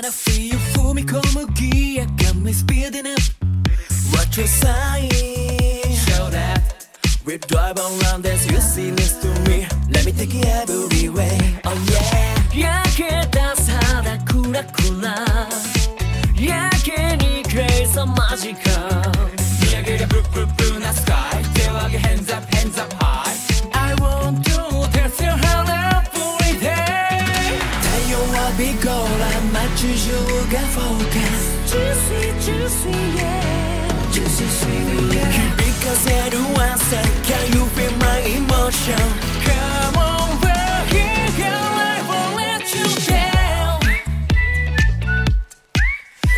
I wanna feel you 踏み込むギア Got me speeding up What your sign Show that We drive around as you see next to me Let me take you everywhere Oh yeah 焼けた肌クラクラやけにクレイさマジか見上げりゃブルブルブルなスカイ手を上げ hands up hands up high I want to test your heart every day 太陽はビコラ街中がフォーカス te julga falta Juicy, juicy, yeah. Juicy, sweet, yeah. Because you're the one that can you feel my emotion Come on, here, girl, I won't let you down.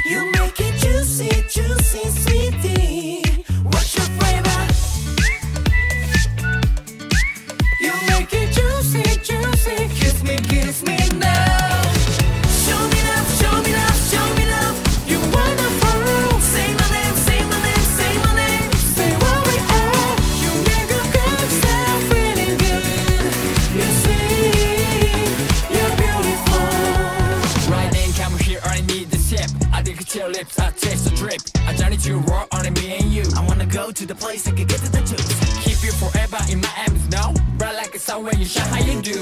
You make it juicy, juicy, lips, I taste the drip. I journey to raw only me and you. I wanna go to the place I can get to the juice. Keep you forever in my arms now. Bright like a sun when you shine how you do.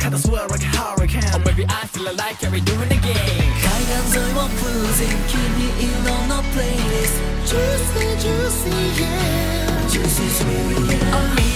Cut the swell like a hurricane. Oh baby, I feel like I'm doing it again. Guidance I want cruising, keep me in on the playlist. Juicy, juicy, yeah. Juicy, sweet, yeah. Oh,